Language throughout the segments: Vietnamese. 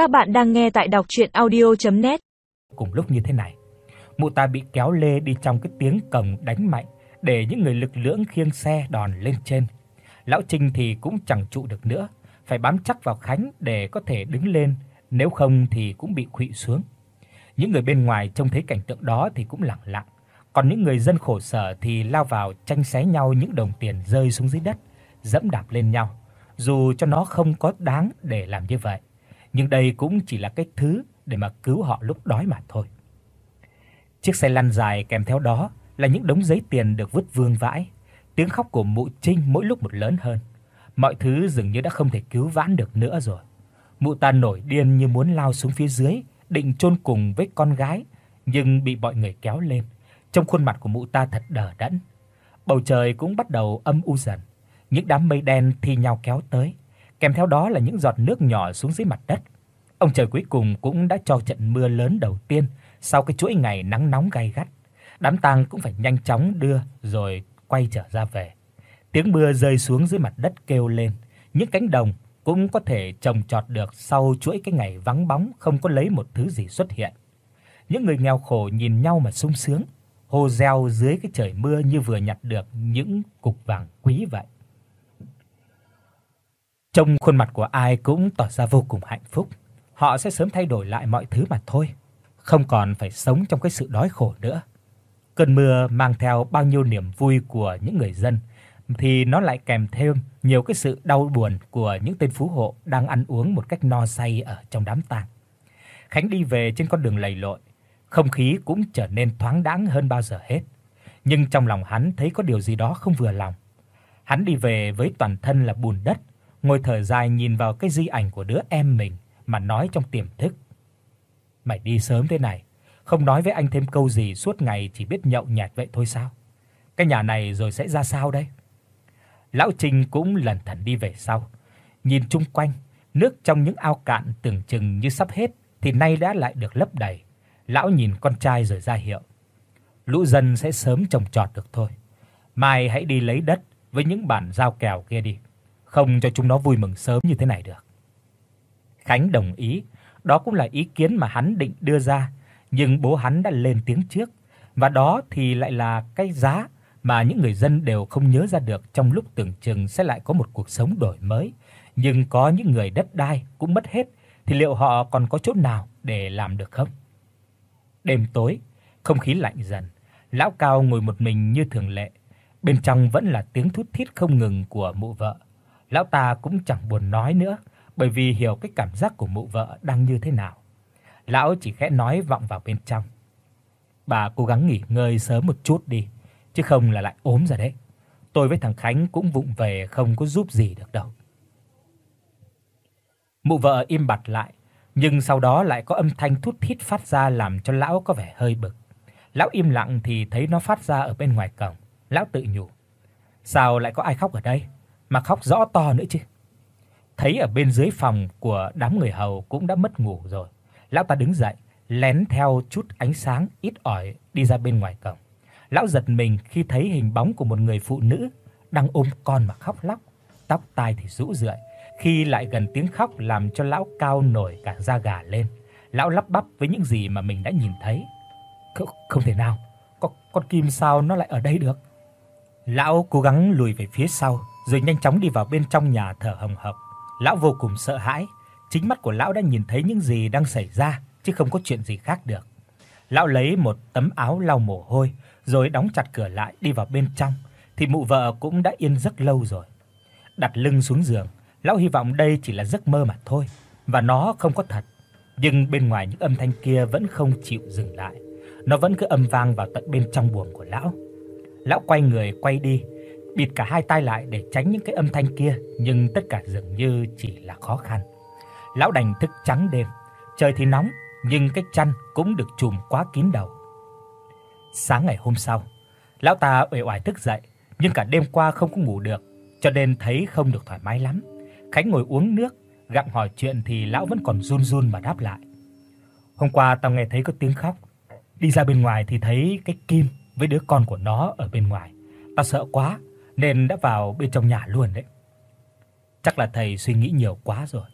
Các bạn đang nghe tại đọc audio net Cùng lúc như thế này, mụ ta bị kéo lê đi trong cái tiếng cồng đánh mạnh để những người lực lưỡng khiêng xe đòn lên trên. Lão Trinh thì cũng chẳng trụ được nữa, phải bám chắc vào Khánh để có thể đứng lên, nếu không thì cũng bị khuỵu xuống. Những người bên ngoài trông thấy cảnh tượng đó thì cũng lặng lặng, còn những người dân khổ sở thì lao vào tranh xé nhau những đồng tiền rơi xuống dưới đất, dẫm đạp lên nhau, dù cho nó không có đáng để làm như vậy, nhưng đây cũng chỉ là cái thứ để mà cứu họ lúc đói mà thôi. Chiếc xe lăn dài kèm theo đó là những đống giấy tiền được vứt vương vãi, tiếng khóc của mụ Trinh mỗi lúc một lớn hơn. Mọi thứ dường như đã không thể cứu vãn được nữa rồi. Mụ ta nổi điên như muốn lao xuống phía dưới, định chôn cùng với con gái, nhưng bị mọi người kéo lên. Trong khuôn mặt của mụ ta thật đờ đẫn. Bầu trời cũng bắt đầu âm u dần, những đám mây đen thi nhau kéo tới, kèm theo đó là những giọt nước nhỏ xuống dưới mặt đất. Ông trời cuối cùng cũng đã cho trận mưa lớn đầu tiên sau cái chuỗi ngày nắng nóng gay gắt. Đám tang cũng phải nhanh chóng đưa rồi quay trở ra về. Tiếng mưa rơi xuống dưới mặt đất kêu lên, những cánh đồng cũng có thể trồng trọt được sau chuỗi cái ngày vắng bóng không có lấy một thứ gì xuất hiện. Những người nghèo khổ nhìn nhau mà sung sướng, hô reo dưới cái trời mưa như vừa nhặt được những cục vàng quý vậy. Trong khuôn mặt của ai cũng tỏ ra vô cùng hạnh phúc, họ sẽ sớm thay đổi lại mọi thứ mà thôi, không còn phải sống trong cái sự đói khổ nữa. Cơn mưa mang theo bao nhiêu niềm vui của những người dân thì nó lại kèm thêm nhiều cái sự đau buồn của những tên phú hộ đang ăn uống một cách no say ở trong đám tang. Khánh đi về trên con đường lầy lội, không khí cũng trở nên thoáng đãng hơn bao giờ hết. Nhưng trong lòng hắn thấy có điều gì đó không vừa lòng. Hắn đi về với toàn thân là bùn đất, ngồi thở dài nhìn vào cái di ảnh của đứa em mình mà nói trong tiềm thức. Mày đi sớm thế này, không nói với anh thêm câu gì suốt ngày chỉ biết nhậu nhạt vậy thôi sao? Cái nhà này rồi sẽ ra sao đây? Lão Trình cũng lẩn thẩn đi về sau, nhìn chung quanh, nước trong những ao cạn tưởng chừng như sắp hết thì nay đã lại được lấp đầy. Lão nhìn con trai rồi ra hiệu. Lũ dân sẽ sớm trồng trọt được thôi. Mai hãy đi lấy đất với những bản giao kèo kia đi, không cho chúng nó vui mừng sớm như thế này được. Khánh đồng ý, đó cũng là ý kiến mà hắn định đưa ra, nhưng bố hắn đã lên tiếng trước, và đó thì lại là cái giá mà những người dân đều không nhớ ra được trong lúc tưởng chừng sẽ lại có một cuộc sống đổi mới, nhưng có những người đất đai cũng mất hết thì liệu họ còn có chỗ nào để làm được không? Đêm tối, không khí lạnh dần, lão cao ngồi một mình như thường lệ, bên trong vẫn là tiếng thút thít không ngừng của mụ vợ. Lão ta cũng chẳng buồn nói nữa, bởi vì hiểu cái cảm giác của mụ vợ đang như thế nào. Lão chỉ khẽ nói vọng vào bên trong. Bà cố gắng nghỉ ngơi sớm một chút đi, chứ không là lại ốm ra đấy. Tôi với thằng Khánh cũng vụng về không có giúp gì được đâu. Mụ vợ im bặt lại, nhưng sau đó lại có âm thanh thút thít phát ra làm cho lão có vẻ hơi bực. Lão im lặng thì thấy nó phát ra ở bên ngoài cổng. Lão tự nhủ, sao lại có ai khóc ở đây, mà khóc rõ to nữa chứ. Thấy ở bên dưới phòng của đám người hầu cũng đã mất ngủ rồi. Lão ta đứng dậy, lén theo chút ánh sáng ít ỏi đi ra bên ngoài cổng. Lão giật mình khi thấy hình bóng của một người phụ nữ đang ôm con mà khóc lóc, tóc tai thì rũ rượi, khi lại gần tiếng khóc làm cho lão cao nổi cả da gà lên. Lão lắp bắp với những gì mà mình đã nhìn thấy. Không, không thể nào, con con kim sao nó lại ở đây được? Lão cố gắng lùi về phía sau, rồi nhanh chóng đi vào bên trong nhà thở hồng hộc. Lão vô cùng sợ hãi, chính mắt của lão đã nhìn thấy những gì đang xảy ra chứ không có chuyện gì khác được. Lão lấy một tấm áo lau mồ hôi, rồi đóng chặt cửa lại đi vào bên trong thì mụ vợ cũng đã yên giấc lâu rồi. Đặt lưng xuống giường, lão hy vọng đây chỉ là giấc mơ mà thôi và nó không có thật. Nhưng bên ngoài những âm thanh kia vẫn không chịu dừng lại. Nó vẫn cứ âm vang vào tận bên trong buồng của lão. Lão quay người quay đi, bịt cả hai tai lại để tránh những cái âm thanh kia, nhưng tất cả dường như chỉ là khó khăn. Lão đành thức trắng đêm. Trời thì nóng, nhưng cái chăn cũng được trùm quá kín đầu. Sáng ngày hôm sau, lão ta uể oải thức dậy, nhưng cả đêm qua không có ngủ được, cho nên thấy không được thoải mái lắm. Khánh ngồi uống nước, gặng hỏi chuyện thì lão vẫn còn run run mà đáp lại. Hôm qua tao nghe thấy có tiếng khóc, đi ra bên ngoài thì thấy cái Kim với đứa con của nó ở bên ngoài. Tao sợ quá nên đã vào bên trong nhà luôn đấy. Chắc là thầy suy nghĩ nhiều quá rồi.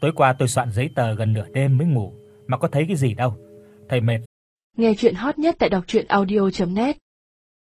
Tối qua tôi soạn giấy tờ gần nửa đêm mới ngủ, mà có thấy cái gì đâu. Thầy mệt. Nghe truyện hot nhất tại doctruyenaudio.net